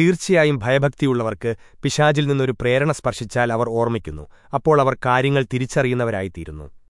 തീർച്ചയായും ഭയഭക്തിയുള്ളവർക്ക് പിശാചിൽ നിന്നൊരു പ്രേരണ സ്പർശിച്ചാൽ അവർ ഓർമ്മിക്കുന്നു. അപ്പോൾ അവർ കാര്യങ്ങൾ തിരിച്ചറിയുന്നവരായിത്തീരുന്നു.